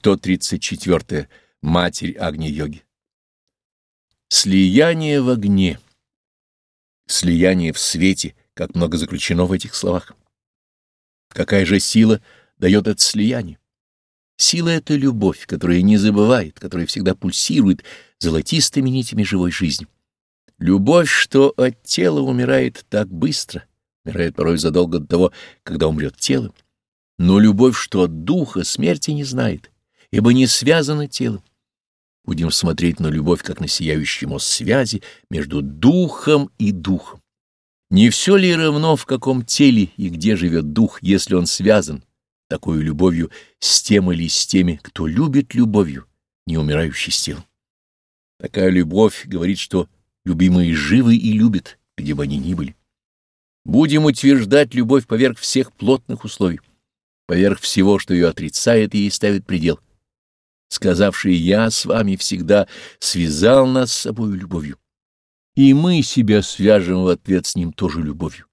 134. Матерь Агни-йоги. Слияние в огне, слияние в свете, как много заключено в этих словах. Какая же сила дает это слияние? Сила — это любовь, которая не забывает, которая всегда пульсирует золотистыми нитями живой жизни. Любовь, что от тела умирает так быстро, умирает порой задолго до того, когда умрет тело, но любовь, что от духа смерти не знает, ибо не связана телом. Будем смотреть на любовь, как на сияющий мост связи между духом и духом. Не все ли равно, в каком теле и где живет дух, если он связан такой любовью с тем или с теми, кто любит любовью, не умирающий с телом? Такая любовь говорит, что любимые живы и любят, где бы они ни были. Будем утверждать любовь поверх всех плотных условий, поверх всего, что ее отрицает и ей ставит предел — сказавший «Я с вами всегда» связал нас с собой любовью. И мы себя свяжем в ответ с ним тоже любовью.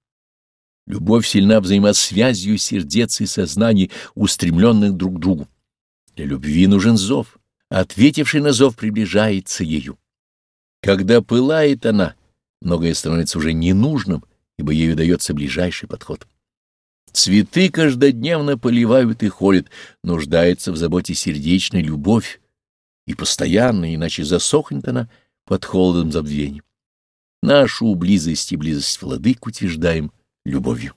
Любовь сильна взаимосвязью сердец и сознаний, устремленных друг к другу. Для любви нужен зов. Ответивший на зов приближается ею. Когда пылает она, многое становится уже ненужным, ибо ею дается ближайший подход. Цветы каждодневно поливают и холят, нуждается в заботе сердечной любовь, и постоянно, иначе засохнет она под холодом забвения. Нашу близость и близость владык утверждаем любовью.